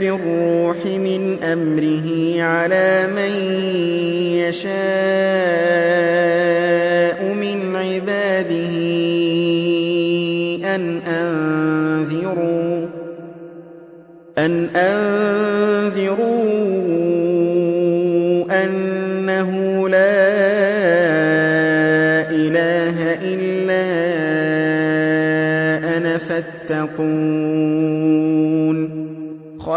بالروح من أمره على من يشاء من عباده أن أنذروا أن أنذروا أنه لا إله إلا أنا فاتقون.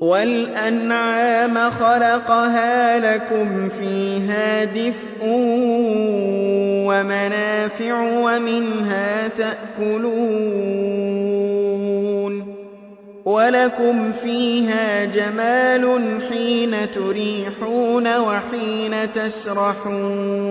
والأنعام خلقها لكم فيها دفء ومنافع ومنها تأكلون ولكم فيها جمال حين تريحون وحين تسرحون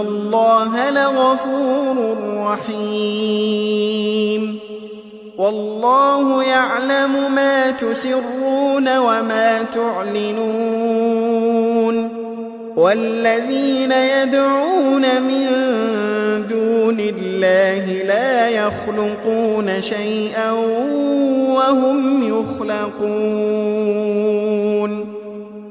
الله لغفور رحيم والله يعلم ما تسرون وما تعلنون والذين يدعون من دون الله لا يخلقون شيئا وهم يخلقون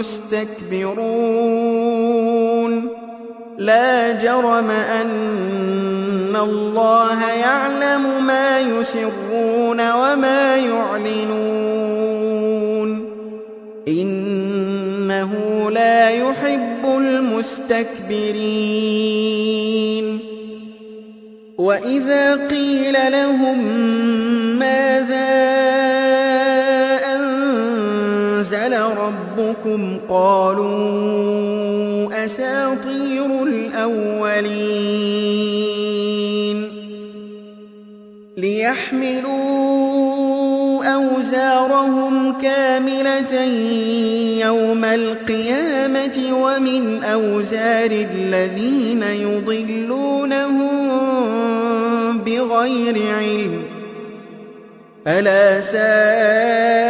مستكبرون لا جرم أن الله يعلم ما يسرون وما يعلنون. إنه لا يحب المستكبرين. وإذا قيل لهم ماذا أنزل ربكم قالوا أساطير الأولين ليحملوا أوزارهم كاملة يوم القيامة ومن أوزار الذين يضلونهم بغير علم ألا ساء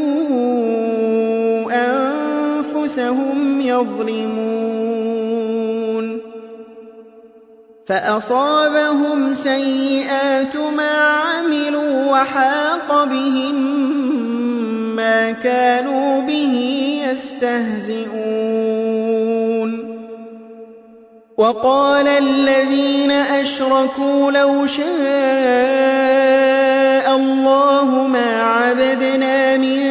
أنفسهم يظلمون فأصابهم سيئات ما عملوا وحاق بهم ما كانوا به يستهزئون وقال الذين أشركوا لو شاء الله ما عبدنا من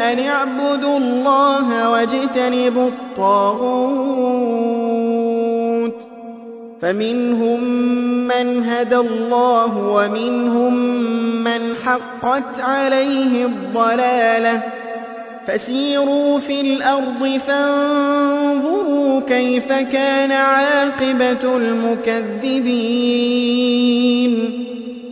أن اعبدوا الله واجتنبوا الطاغوت فمنهم من هدى الله ومنهم من حقت عليه الضلالة. فسيروا في الأرض فانظروا كيف كان عاقبة المكذبين.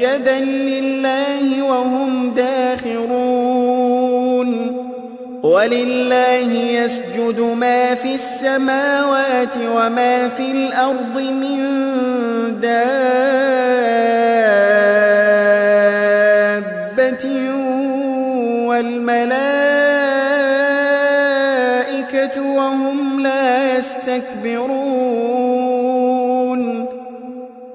سُجَّدًا لِّلَّهِ وَهُمْ دَاخِرُونَ. وَلِلَّهِ يَسْجُدُ مَا فِي السَّمَاوَاتِ وَمَا فِي الْأَرْضِ مِن دَابَّةٍ وَالْمَلَائِكَةُ وَهُمْ لَا يَسْتَكْبِرُونَ.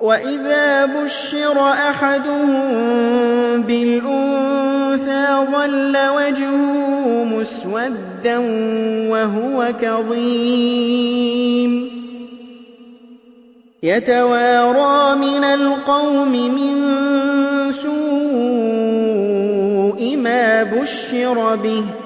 وَإِذَا بُشِّرَ أَحَدُهُم بِالْأُنثَىٰ ظَلَّ وَجْهُهُ مُسْوَدًّا وَهُوَ كَظِيمٌ يَتَوَارَىٰ مِنَ الْقَوْمِ مِن سُوءِ مَا بُشِّرَ بِهِ ۚ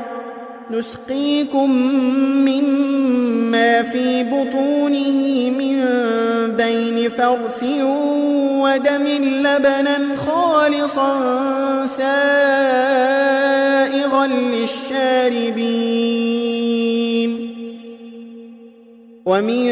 نسقيكم مما في بطونه من بين فرث ودم لبنا خالصا سائغا للشاربين. ومن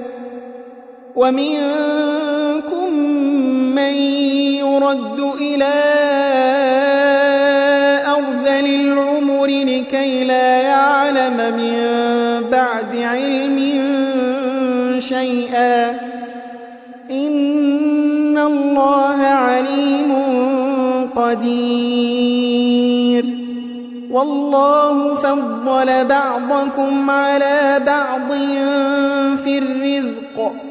ومنكم من يرد إلى أرذل العمر لكي لا يعلم من بعد علم شيئا. إن الله عليم قدير. والله فضل بعضكم على بعض في الرزق.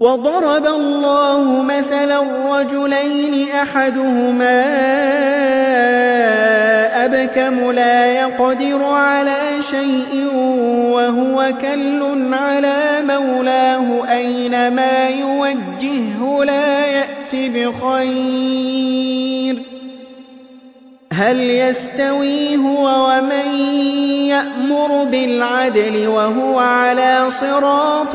وضرب الله مثلا رجلين أحدهما أبكم لا يقدر على شيء وهو كل على مولاه أينما يوجهه لا يأت بخير. هل يستوي هو ومن يأمر بالعدل وهو على صراط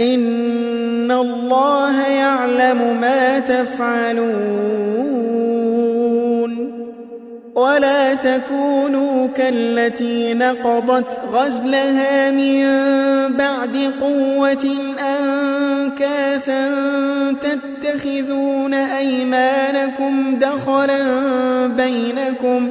إن الله يعلم ما تفعلون ولا تكونوا كالتي نقضت غزلها من بعد قوة أنكاثا تتخذون أيمانكم دخلا بينكم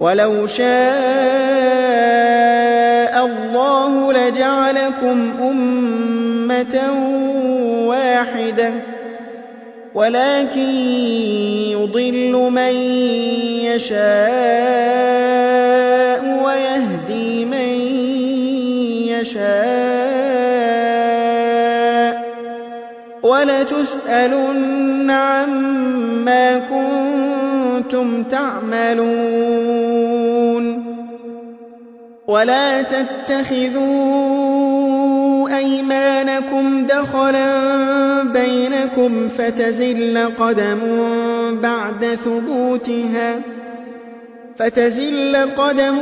ولو شاء الله لجعلكم أمة واحدة ولكن يضل من يشاء ويهدي من يشاء ولتسألن عما كنتم تعملون ولا تتخذوا أيمانكم دخلا بينكم فتزل قدم بعد ثبوتها فتزل قدم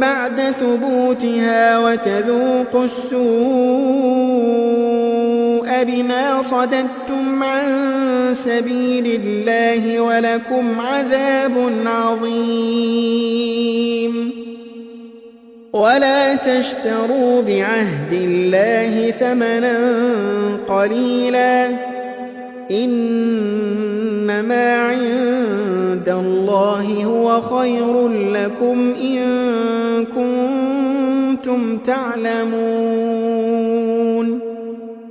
بعد ثبوتها وتذوقوا السوء بما صددتم عن سبيل الله ولكم عذاب عظيم. ولا تشتروا بعهد الله ثمنا قليلا. إنما عند الله هو خير لكم إن كنتم تعلمون.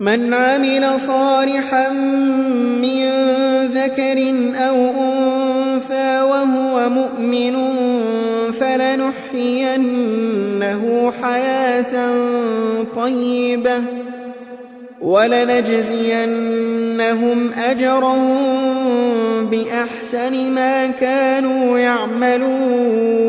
من عمل صالحا من ذكر أو أنثى وهو مؤمن فلنحيينه حياة طيبة وَلَنَجْزِيَنَّهُمْ أَجْرَهُم بِأَحْسَنِ مَا كَانُوا يَعْمَلُونَ.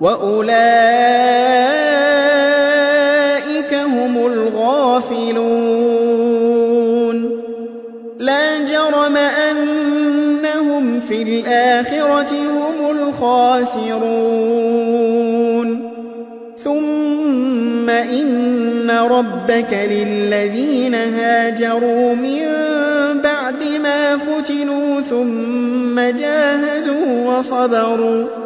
وَأُولَٰئِكَ هُمُ الْغَافِلُونَ لَا جَرَمَ أَنَّهُمْ فِي الْآخِرَةِ هُمُ الْخَاسِرُونَ ثُمَّ إِنَّ رَبَّكَ لِلَّذِينَ هَاجَرُوا مِن بَعْدِ مَا فُتِنُوا ثُمَّ جَاهَدُوا وَصَبَرُوا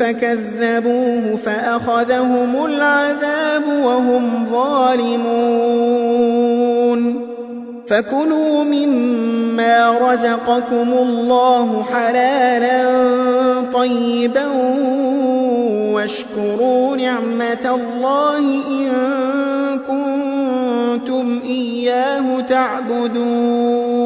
فكذبوه فأخذهم العذاب وهم ظالمون. فكلوا مما رزقكم الله حلالا طيبا واشكروا نعمة الله إن كنتم إياه تعبدون.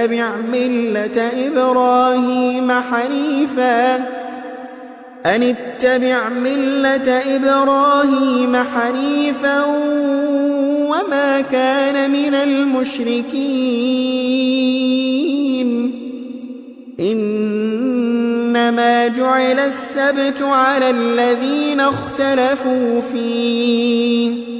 أن اتبع ملة إبراهيم حنيفا. أن اتبع ملة إبراهيم حنيفا وما كان من المشركين. إنما جعل السبت على الذين اختلفوا فيه.